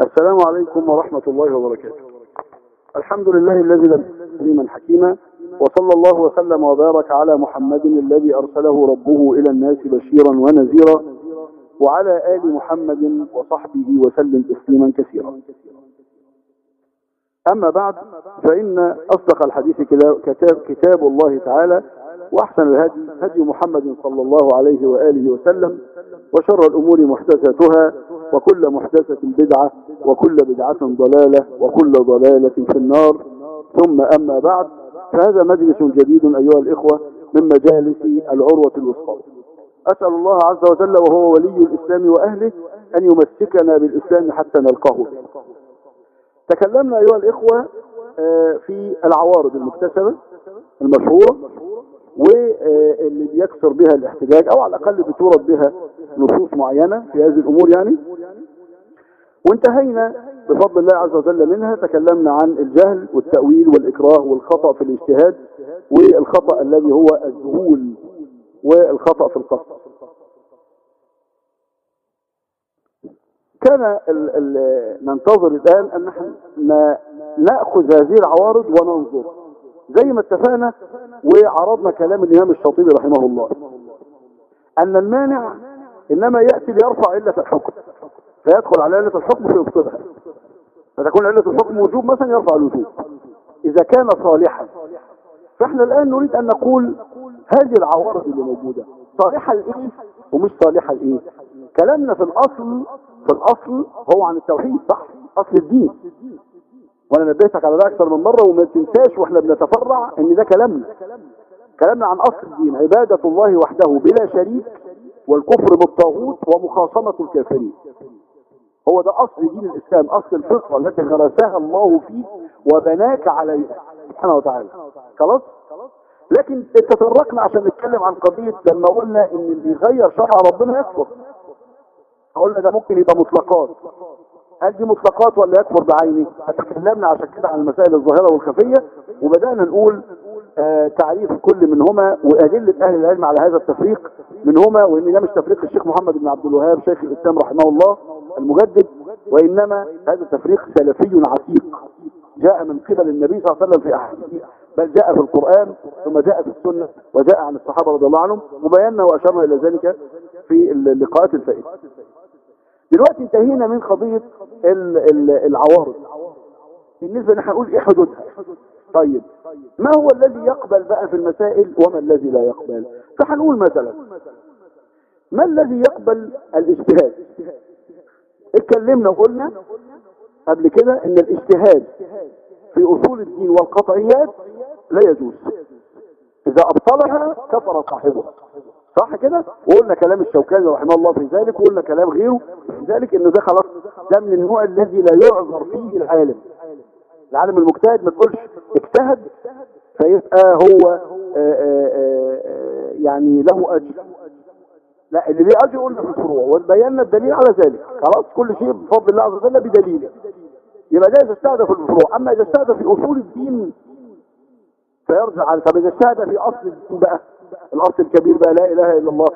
السلام عليكم ورحمة الله وبركاته. الحمد لله الذي لم عليما حكيما وصلى الله وسلم وبارك على محمد الذي أرسله ربه إلى الناس بشيرا ونذيرا وعلى آل محمد وصحبه وسلم تسليما كثيرا. أما بعد فإن أصدق الحديث كتاب, كتاب الله تعالى وأحسن الهدي هدي محمد صلى الله عليه وآله وسلم وشر الأمور محدثاتها وكل محدثة بدعة وكل بدعة ضلالة وكل ضلالة في النار. ثم أما بعد فهذا مجلس جديد أيها الإخوة من مجالس العروة الوسطى. أسأل الله عز وجل وهو ولي الإسلام وأهله أن يمسكنا بالإسلام حتى نلقاه. تكلمنا أيها الإخوة في العوارض المكتسبة المشهورة واللي بيكسر بها الاحتجاج أو على الأقل بتورد بها نصوص معينة في هذه الأمور يعني. وانتهينا بفضل الله عز وجل منها تكلمنا عن الجهل والتأويل والإكراه والخطأ في الاجتهاد والخطأ الذي هو الذهول والخطأ في القصد. كان ننتظر الآن أن نحن نأخذ هذه العوارض وننظر. زي ما اتفقنا وعرضنا كلام الإمام الشاطبي رحمه الله. أن المانع إنما يأتي ليرفع علة الحكم. فيدخل على علة الحكم فيبطلها. فتكون علة الحكم وجوب مثلا يرفع الوجوب. إذا كان صالحا. فإحنا الآن نريد أن نقول هذه العوارض اللي موجودة. صالحة لإيه ومش صالحة لإيه؟ كلامنا في الأصل في الأصل هو عن التوحيد صح؟ أصل الدين. وأنا نبهتك على ده أكثر من مرة وما تنساش وإحنا بنتفرع ان ده كلامنا كلامنا عن اصل الدين عبادة الله وحده بلا شريك والكفر بالطاغوت ومخاصمة الكافرين. هو ده اصل دين الاسلام اصل الفطرة التي غرسها الله فيك وبناك عليها. سبحانه وتعالى. خلاص؟ لكن تطرقنا عشان نتكلم عن قضية لما قلنا إن اللي يغير شرع ربنا يكفر. قلنا ده ممكن يبقى مطلقات. هل دي مطلقات ولا يكفر بعينه فتكلمنا عشان كده عن المسائل الظاهرة والخفية وبدأنا نقول آه تعريف كل منهما وأدلة أهل العلم على هذا التفريق منهما وإن ده مش تفريق الشيخ محمد بن عبد الوهاب شيخ الإسلام رحمه الله المجدد وإنما هذا التفريق سلفي عتيق. جاء من قبل النبي صلى الله عليه وسلم في أحاديث بل جاء في القرآن ثم جاء في السنة وجاء عن الصحابة رضي الله عنهم وبينا وأشرنا إلى ذلك في اللقاءات الفائتة. دلوقتي انتهينا من قضية ال ال العوارض. بالنسبة نحن نقول إيه حدودها؟ طيب ما هو الذي يقبل بقى في المسائل وما الذي لا يقبل؟ فهنقول مثلا ما الذي يقبل الاجتهاد؟ اتكلمنا وقلنا قبل كده ان الاجتهاد في اصول الدين والقطعيات لا يجوز. إذا أبطلها كفر صاحبها. صح كده؟ وقلنا كلام الشوكاني رحمه الله في ذلك وقلنا كلام غيره في ذلك انه ده خلاص ده من النوع الذي لا يعذر فيه العالم. العالم المجتهد ما تقولش اجتهد فيبقى هو آآ آآ يعني له أجر. لا اللي ليه أجر قلنا في الفروع وبينا الدليل على ذلك. خلاص كل شيء بفضل الله عز وجل بدليله يبقى ده إذا اجتهد في الفروع. أما إذا اجتهد في أصول الدين فيرجع على طب إذا اجتهد في أصل الدين بقى الاصل الكبير بقى لا إله إلا الله.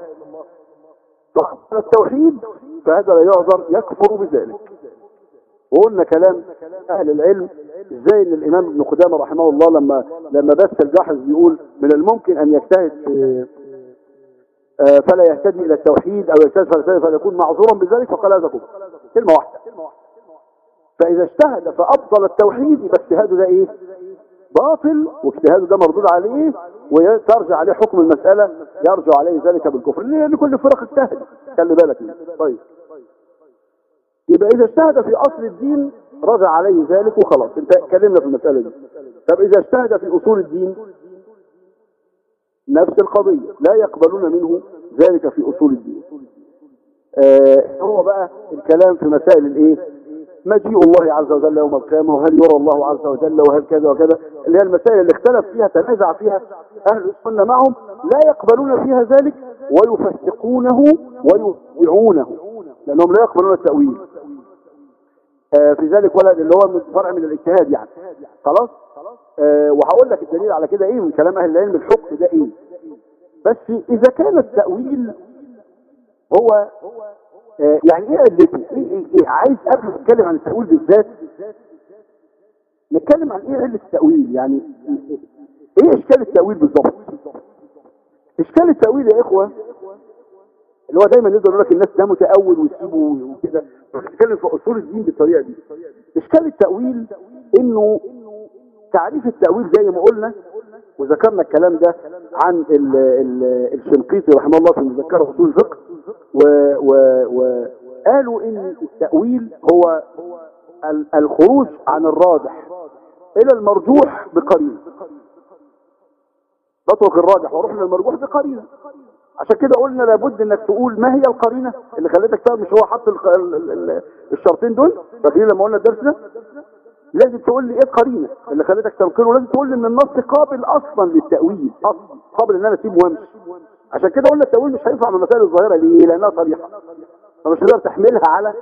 فقبل التوحيد فهذا لا يعذر يكفر بذلك. وقلنا كلام أهل العلم إزاي إن الإمام ابن قدامه رحمه الله لما لما بس الجاحظ بيقول من الممكن أن يجتهد في فلا يهتدي إلى التوحيد أو يجتهد فلا يكون معذورا بذلك فقال هذا كفر. كلمة واحدة. فإذا اجتهد فأبطل التوحيد يبقى اجتهاده ده إيه؟ باطل واجتهاده ده مردود عليه وترجع عليه حكم المسألة يرجع عليه ذلك بالكفر. لأن كل فرق اجتهد. خلي بالك. منه طيب. يبقى إذا اجتهد في أصل الدين رجع عليه ذلك وخلاص. انت اتكلمنا في المسألة دي. طب إذا اجتهد في أصول الدين نفس القضية. لا يقبلون منه ذلك في أصول الدين. آه هو بقى الكلام في مسائل الإيه؟ مجيء الله عز وجل يوم القيامة وهل يرى الله عز وجل وهل كذا وكذا. اللي هي المسائل اللي اختلف فيها تنازع فيها أهل السنة معهم لا يقبلون فيها ذلك ويفسقونه ويبيعونه لأنهم لا يقبلون التأويل. آه في ذلك ولا اللي هو فرع من الاجتهاد يعني. خلاص؟ آه وهقول لك الدليل على كده إيه من كلام أهل العلم الحكم ده إيه. بس إذا كان التأويل هو يعني إيه علته إيه, إيه, إيه عايز قبل نتكلم عن التأويل بالذات نتكلم عن إيه علة التأويل؟ يعني إيه إشكال التأويل بالظبط إشكال التأويل يا إخوة اللي هو دايما يقدر يقول لك الناس ده متأول ويسيبه وكده. بنتكلم في أصول الدين بالطريقة دي. إشكال التأويل إنه تعريف التأويل زي ما قلنا وذكرنا الكلام ده عن ال ال الشنقيطي رحمه الله في مذكرة أصول الفقه. وقالوا إن التأويل هو الخروج عن الراجح إلى المرجوح بقرينه تترك الراجح وأروح للمرجوح بقرينه عشان كده قلنا لابد إنك تقول ما هي القرينة اللي خلتك تعرف مش هو حط الشرطين دول؟ فاكرين لما قلنا الدرس ده لازم تقول لي إيه القرينة اللي خلتك تنقله؟ لازم تقول لي إن النص قابل أصلا للتأويل أصلا قابل إن أنا أسيبه وأمشي. عشان كده قلنا التأويل مش هينفع من المسائل الظاهرة ليه؟ لأنها صريحة. فمش هتقدر تحملها على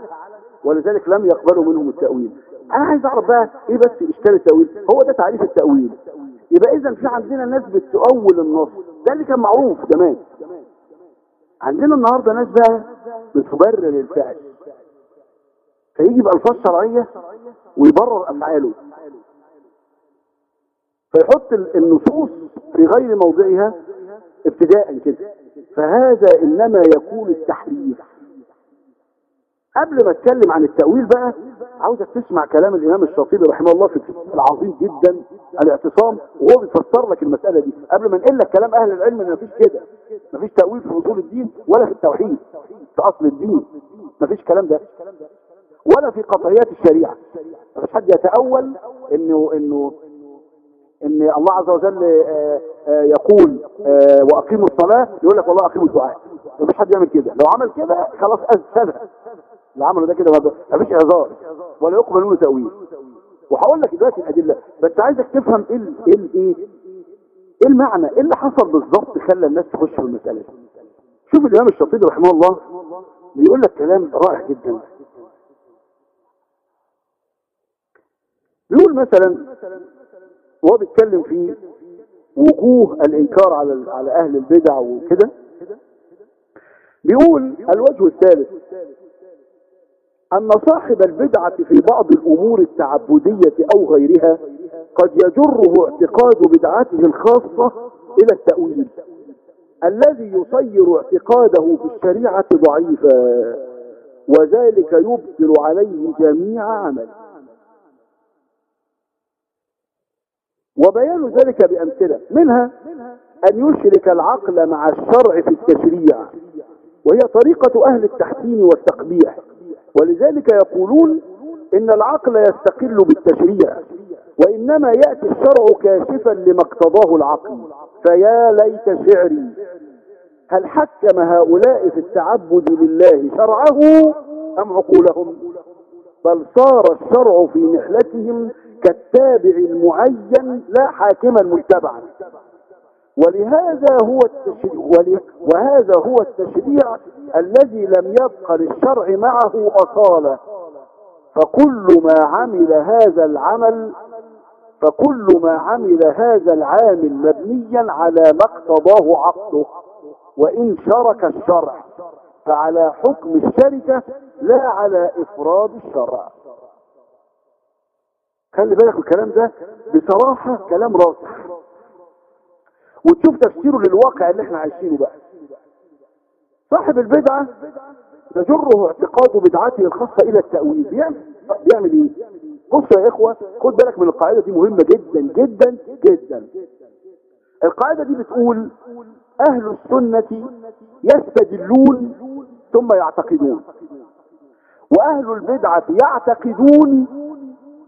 ولذلك لم يقبلوا منهم التأويل. أنا عايز أعرف بقى إيه بس إشكال التأويل؟ هو ده تعريف التأويل. يبقى اذا في عندنا ناس بتؤول النص. ده اللي كان معروف زمان. عندنا النهارده ناس بقى بتبرر الفعل. فيجي بألفاظ شرعية ويبرر أفعاله. فيحط النصوص في غير موضعها ابتداء كده. فهذا إنما يكون التحريف. قبل ما أتكلم عن التأويل بقى عاوزك تسمع كلام الإمام الشاطبي رحمه الله في العظيم جدا الاعتصام وهو بيفسر لك المسألة دي. قبل ما نقول لك كلام أهل العلم إن مفيش كده. مفيش تأويل في أصول الدين ولا في التوحيد في أصل الدين. مفيش كلام ده. ولا في قطعيات الشريعة. مفيش حد يتأول إنه إنه إن الله عز وجل آآ آآ يقول آآ وأقيموا الصلاة يقول لك والله أقيموا الدعاء. مفيش حد يعمل كده. لو عمل كده خلاص افسدها اللي عمله ده كده مفيش هزار ولا يقبل منه تأويل. وهقول لك دلوقتي الأدلة بس عايزك تفهم إيه إيه إيه إيه المعنى إيه اللي حصل بالظبط خلى الناس تخش في المسألة دي؟ شوف الإمام الشاطبي رحمه الله بيقول لك كلام رائع جدا. بيقول مثلا وهو بيتكلم في وجوه الإنكار على على أهل البدع وكده. بيقول الوجه الثالث أن صاحب البدعة في بعض الأمور التعبدية أو غيرها قد يجره اعتقاد بدعته الخاصة إلى التأويل الذي يصير اعتقاده في الشريعة ضعيفا وذلك يبطل عليه جميع عمل وبيان ذلك بأمثلة منها أن يشرك العقل مع الشرع في التشريع وهي طريقة أهل التحسين والتقبيح. ولذلك يقولون إن العقل يستقل بالتشريع وإنما يأتي الشرع كاشفا لما اقتضاه العقل. فيا ليت شعري هل حكم هؤلاء في التعبد لله شرعه أم عقولهم؟ بل صار الشرع في نحلتهم كالتابع المعين لا حاكما متبعا. ولهذا هو التشريع وهذا هو التشريع الذي لم يبق للشرع معه أصالة. فكل ما عمل هذا العمل فكل ما عمل هذا العامل مبنيا على ما اقتضاه عقله وإن شرك الشرع فعلى حكم الشركة لا على إفراد الشرع. خلي بالك الكلام ده بصراحة كلام راسخ. وتشوف تفسيره للواقع اللي إحنا عايشينه بقى. صاحب البدعة يجره اعتقاد بدعته الخاصة إلى التأويل. بيعمل, بيعمل إيه؟ بص يا إخوة خد بالك من القاعدة دي مهمة جدا جدا جدا. القاعدة دي بتقول أهل السنة يستدلون ثم يعتقدون. وأهل البدعة يعتقدون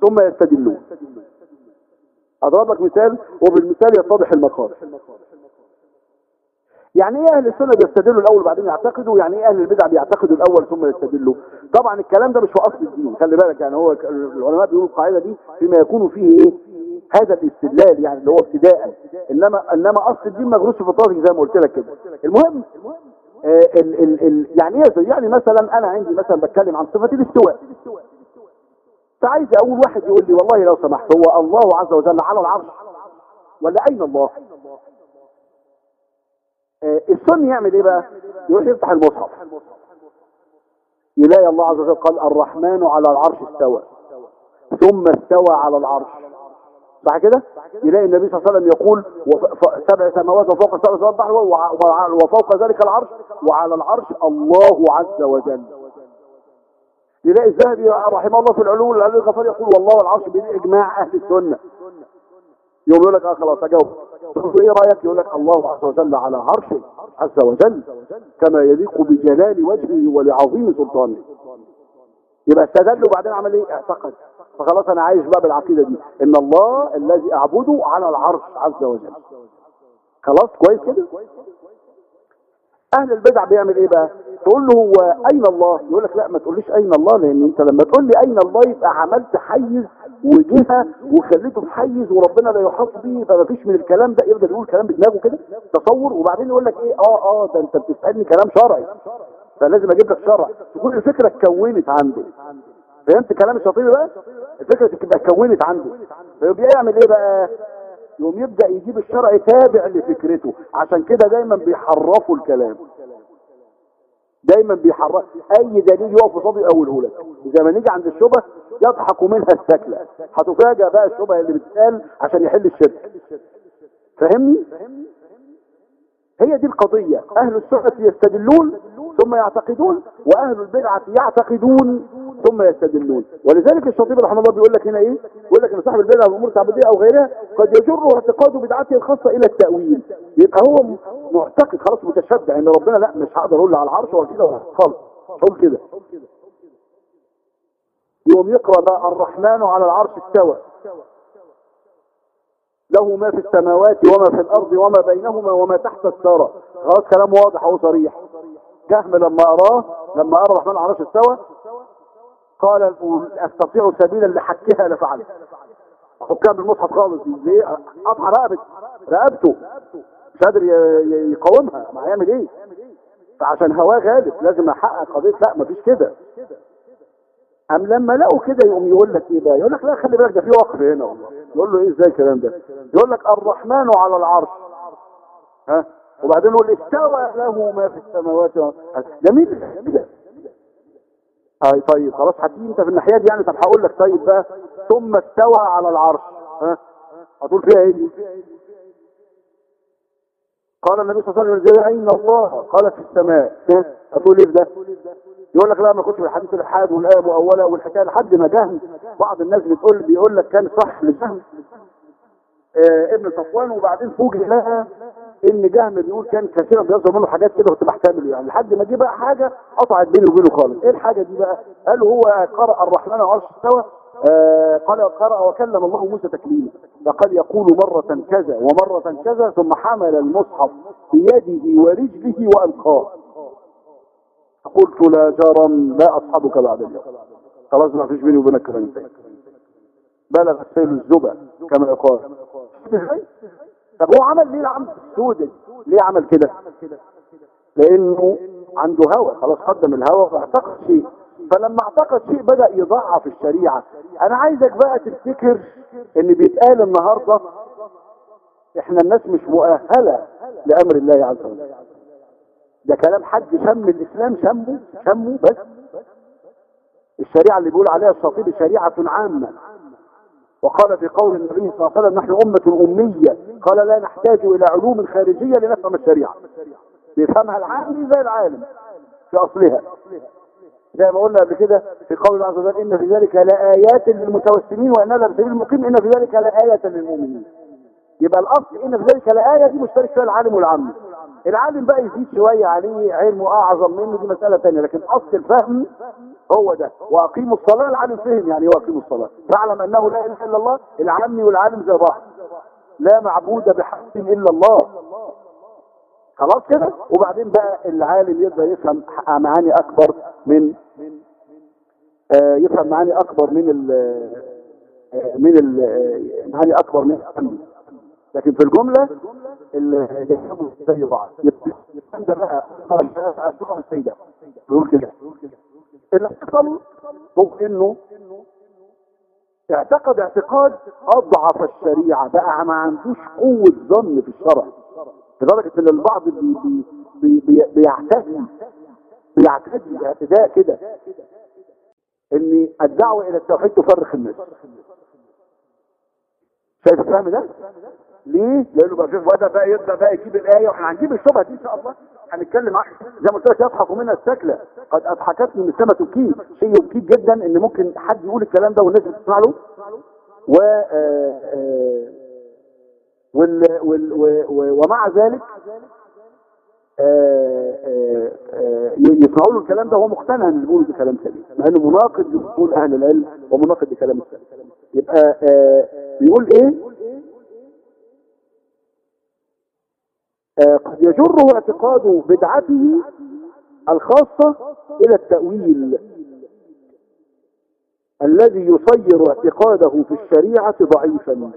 ثم يستدلون. اضرب لك مثال وبالمثال يتضح المقام يعني إيه أهل السنة بيستدلوا الأول وبعدين يعتقدوا؟ يعني إيه أهل البدع بيعتقدوا الأول ثم يستدلوا؟ طبعا الكلام ده مش في أصل الدين. خلي بالك يعني هو العلماء بيقولوا القاعدة دي فيما يكون فيه إيه؟ هذا الاستدلال يعني اللي هو ابتداء. إنما إنما أصل الدين مغروس في فطرتك زي ما قلت لك كده. المهم آه ال ال ال يعني إيه؟ يعني مثلا أنا عندي مثلا بتكلم عن صفة الاستواء. فعايز أقول واحد يقول لي والله لو سمحت هو الله عز وجل على العرش ولا أين الله؟ آه السني يعمل إيه بقى؟ يروح يفتح المصحف. يلاقي الله عز وجل قال الرحمن على العرش استوى ثم استوى على العرش. صح كده؟ يلاقي النبي صلى الله عليه وسلم يقول سبع سماوات وفوق سبع سماوات بحر وفوق ذلك العرش وعلى العرش الله عز وجل. يلاقي الذهبي رحمه الله في العلوم العلي الغفار يقول والله العرش بإجماع أهل السنة. يوم يقول لك آه خلاص اجاوب إيه رأيك؟ يقول لك الله عز وجل على عرشه عز وجل كما يليق بجلال وجهه ولعظيم سلطانه. يبقى استدل وبعدين عمل إيه؟ اعتقد. فخلاص أنا عايش بقى بالعقيدة دي. إن الله الذي أعبده على العرش عز وجل. خلاص؟ كويس كده؟ أهل البدع بيعمل إيه بقى؟ تقول له هو أين الله؟ يقول لك لا ما تقوليش أين الله لأن أنت لما تقول لي أين الله يبقى عملت حيز وجهة وخليته في حيز وربنا لا يحاط به فما فيش من الكلام ده يفضل يقول كلام بدماغه كده تصور وبعدين يقول لك إيه؟ آه آه ده أنت بتسألني كلام شرعي فلازم أجيب لك شرع. تكون الفكرة اتكونت عنده. فهمت كلام الشاطبي بقى؟ الفكرة تبقى اتكونت عنده. فبيعمل إيه بقى؟ يوم يبدأ يجيب الشرع تابع لفكرته. عشان كده دايما بيحرفوا الكلام. دايما بيحرك أي دليل يقف قصاده يقوله لك. زي ما نيجي عند الشبه يضحك منها السكلة. هتفاجئ بقى الشبه اللي بتتقال عشان يحل الشرك. فاهمني؟ هي دي القضية. أهل السنة يستدلون ثم يعتقدون وأهل البدعة يعتقدون. ثم يستدلون. ولذلك الشاطبي رحمه الله بيقول لك هنا إيه؟ بيقول لك إن صاحب البدعة والامور التعبدية أو غيرها قد يجر اعتقاد بدعته الخاصة إلى التأويل. يبقى هو معتقد خلاص متشبع إن ربنا لأ مش هقدر أقول على العرش ولا كده ولا خالص قول كده. يوم يقرأ بقى الرحمن على العرش استوى. له ما في السماوات وما في الأرض وما بينهما وما تحت الثرى. خلاص كلام واضح وصريح جهم لما أراه لما أرى الرحمن على العرش استوى قال أستطيع سبيلا لحكها لفعل حكام بالمصحف خالص. ليه قطع رقبة. رقبته. مش قادر يقاومها. ما هيعمل إيه؟ فعشان هواه غالب. لازم أحقق قضية. لا مفيش كده. أم لما لقوا كده يقوم يقول لك إيه بقى؟ يقول لك لا خلي بالك ده في وقف هنا والله. يقول له إيه؟ إزاي الكلام ده؟ يقول لك الرحمن على العرش. ها؟ وبعدين يقول استوى له ما في السماوات جميل. كده اي طيب خلاص هتيجي انت في الناحية دي يعني. طب هقول لك طيب بقى ثم استوى على العرش. ها؟ هتقول فيها إيه؟ قال النبي صلى الله عليه وسلم اين الله قال في السماء. هتقول إيه ده؟ يقول لك لا ما كنتش في الحديث الحاد والايه مؤوله والحكاية لحد ما جهم بعض الناس بتقول بيقول لك كان صح لجهم آه ابن صفوان وبعدين فوجئ لها إن جهم بيقول كان كثيرا بيظهر منه حاجات كده كنت بحتمله يعني. لحد ما جه بقى حاجة قطعت بيني وبينه خالص. إيه الحاجة دي بقى؟ قال هو قرأ الرحمن العرش استوى آه قال قرأ وكلم الله موسى تكليما. فقد يقول مرة كذا ومرة كذا ثم حمل المصحف بيده ورجله وألقاه. قلت لا جرم لا أصحبك بعد اليوم. خلاص ما فيش بيني وبينك كلام بلغ السيل الزبا كما يقال. طب هو عمل ليه العمل السودة ليه عمل كده؟ لأنه عنده هوى خلاص قدم الهوى فاعتقد شيء. فلما اعتقد شيء بدأ يضعف الشريعة. أنا عايزك بقى تفتكر إن بيتقال النهاردة إحنا الناس مش مؤهلة لأمر الله عز وجل. ده كلام حد شم الإسلام شمه شمه بس. الشريعة اللي بيقول عليها الشاطبي شريعة عامة. وقال في قول النبي صلى الله عليه وسلم نحن أمة أمية. قال لا نحتاج إلى علوم خارجية لنفهم الشريعة. بيفهمها العالم زي العالم في أصلها. زي ما قلنا قبل كده في قول الله عز وجل إن في ذلك لآيات للمتوسمين وإن هذا بسبيل المقيم إن في ذلك لآية للمؤمنين. يبقى الأصل إن في ذلك لآية دي مشترك فيها العالم والعام. العالم بقى يزيد شوية عليه علمه أعظم منه دي مسألة ثانية لكن أصل الفهم هو ده. وأقيموا الصلاة العالم فهم يعني وأقيموا الصلاة؟ فاعلم أنه لا إله إلا الله العامي والعالم زي بعض. لا معبود بحق إلا الله. خلاص كده؟ وبعدين بقى العالم يقدر يفهم معاني أكبر من آه يفهم معاني أكبر من ال من ال معاني أكبر من الفهم لكن في الجملة اللي زي بعض ده بقى. السورة السيدة بيقول كده. اللي حصل هو إنه اعتقد اعتقاد أضعف الشريعة. بقى ما عندوش قوة ظن في الشرع. لدرجة إن البعض بي بي بي بيعتدي. بيعتدي اعتداء كده. إن الدعوة إلى التوحيد تفرخ الناس. شايف الفهم ده؟ ليه؟ لأنه بقى وقت بقى يبدا بقى يجيب الآية وإحنا هنجيب الشبهة دي إن شاء الله. هنتكلم زي ما قلت لك يضحك منها السكله قد أضحكتني من سما تبكي شيء يبكيك جدا إن ممكن حد يقول الكلام ده والناس بتسمع له. و آه، آه، وال وال ومع ذلك آه، يسمعوا له الكلام ده وهو مقتنع إن بيقولوا ده كلام سليم. مع إنه مناقض لاصول أهل العلم ومناقض لكلام السلف. يبقى بيقول إيه آه، قد يجره اعتقاد بدعته الخاصة إلى التأويل الذي يصير اعتقاده في الشريعة ضعيفا.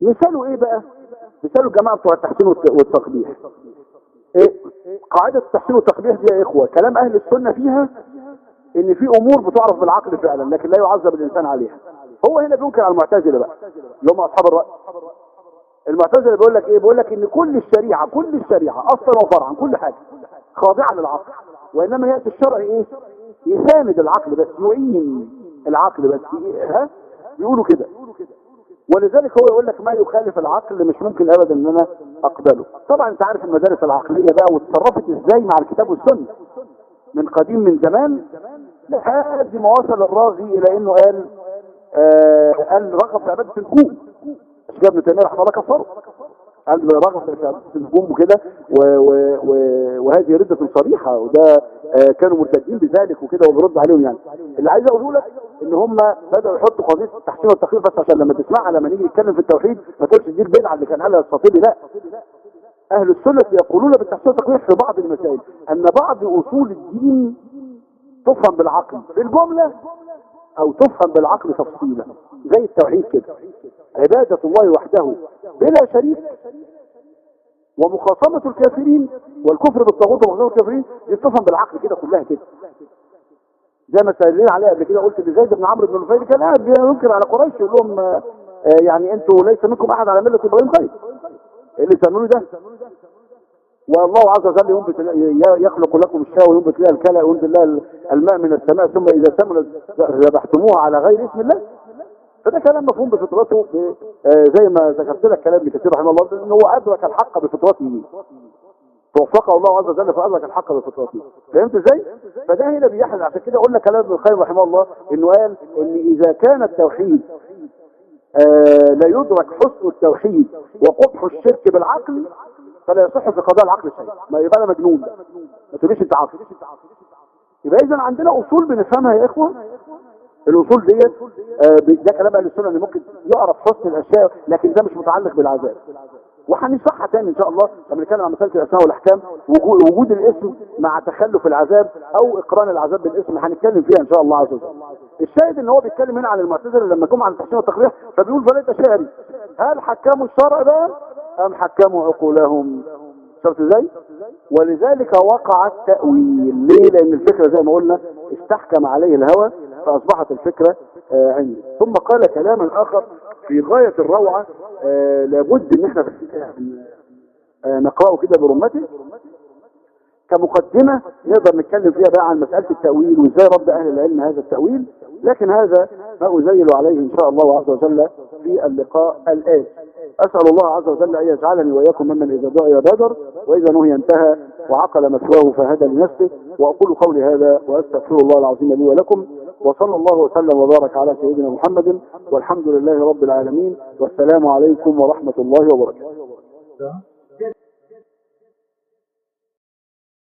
مثاله إيه بقى؟ مثاله الجماعة بتوع التحسين والت- والتقبيح. إيه؟ قاعدة التحسين والتقبيح دي يا إخوة كلام أهل السنة فيها إن في أمور بتعرف بالعقل فعلا لكن لا يعذب الإنسان عليها. هو هنا بينكر على المعتزلة بقى اللي هم أصحاب الرأي. المعتزلة بيقول لك إيه؟ بيقول لك إن كل الشريعة كل الشريعة أصلا وفرعا كل حاجة خاضعة للعقل. وإنما ياتي الشرع إيه؟ يساند العقل بس يعين العقل بس. ها؟ بيقولوا كده. ولذلك هو يقول لك ما يخالف العقل مش ممكن ابدا إن أنا أقبله. طبعا أنت عارف المدارس العقلية بقى واتصرفت إزاي مع الكتاب والسنة. من قديم من زمان لحد ما وصل الراغي إلى إنه قال قال رغب في عبادة النجوم مش كده ابن تيمية رحمه الله كفره. قال رغب في عبادة النجوم وكده وهذه ردة صريحة وده آه كانوا مرتدين بذلك وكده وبيرد عليهم يعني. اللي عايز أقوله لك إن هم بدأوا يحطوا قضية التحسين والتخفيف بس عشان لما تسمعها لما نيجي نتكلم في التوحيد ما تقولش دي البدعة اللي كان قالها الخطيبي لا. أهل السنة يقولون بالتحسين والتقويح في بعض المسائل أن بعض أصول الدين تفهم بالعقل بالجملة أو تفهم بالعقل تفصيلا. زي التوحيد كده. عبادة الله وحده بلا شريك. ومخاصمة الكافرين والكفر بالطاغوت ومخاصمة الكافرين دي تفهم بالعقل كده كلها كده. زي ما سألين عليها قبل كده قلت لزيد بن عمرو بن نفيل كان قاعد ينكر على قريش يقول لهم آه، آه، يعني أنتوا ليس منكم أحد على ملة إبراهيم خير. إيه اللي تعملوه ده؟ والله عز وجل يخلق لكم الشاة وينبت لها الكلى وينزل لها الماء من السماء ثم إذا سمنت ذبحتموها على غير اسم الله فده كلام مفهوم بفطرته آه، زي ما ذكرت لك كلام كثير رحمه الله ان هو أدرك الحق بفطرته. توفقه الله عز وجل فأدرك الحق بفطرته. فهمت إزاي؟ فده هنا بيحل عشان كده قلنا كلام ابن القيم رحمه الله إنه قال إن إذا كان التوحيد آه لا يدرك حسن التوحيد وقبح الشرك بالعقل فلا يصح في قضاء العقل شيء ما يبقى أنا مجنون ده. ما تقوليش أنت عاقل. يبقى اذا عندنا أصول بنفهمها يا إخوة. الأصول ديت آه، ده كلام أهل السنة ان ممكن يعرف حسن الأشياء لكن ده مش متعلق بالعذاب. وهنشرحها تاني إن شاء الله لما نتكلم عن مسألة الأسماء والأحكام وجو- وجود الاسم مع تخلف العذاب أو إقران العذاب بالاسم هنتكلم فيها إن شاء الله عز وجل. الشاهد إن هو بيتكلم هنا عن المعتزله لما جم عن التحسين والتقبيح فبيقول فليت شعري هل حكموا الشرع ده أم حكموا عقولهم؟ شفت إزاي؟ ولذلك وقع التأويل. ليه؟ لأن الفكرة زي ما قلنا استحكم عليه الهوى فأصبحت الفكرة آه عندي. ثم قال كلاما آخر في غاية الروعة آه لابد إن إحنا آه نقرأه كده برمته. كمقدمة نقدر نتكلم فيها بقى عن مسألة التأويل وإزاي رد أهل العلم هذا التأويل. لكن هذا ما أزيل عليه إن شاء الله عز وجل في اللقاء الآتي أسأل الله عز وجل أن يجعلني وإياكم ممن إذا دعي بادر وإذا نهي انتهى وعقل مثواه فهدى لنفسه وأقول قولي هذا وأستغفر الله العظيم لي ولكم وصلى الله وسلم وبارك على سيدنا محمد والحمد لله رب العالمين والسلام عليكم ورحمة الله وبركاته.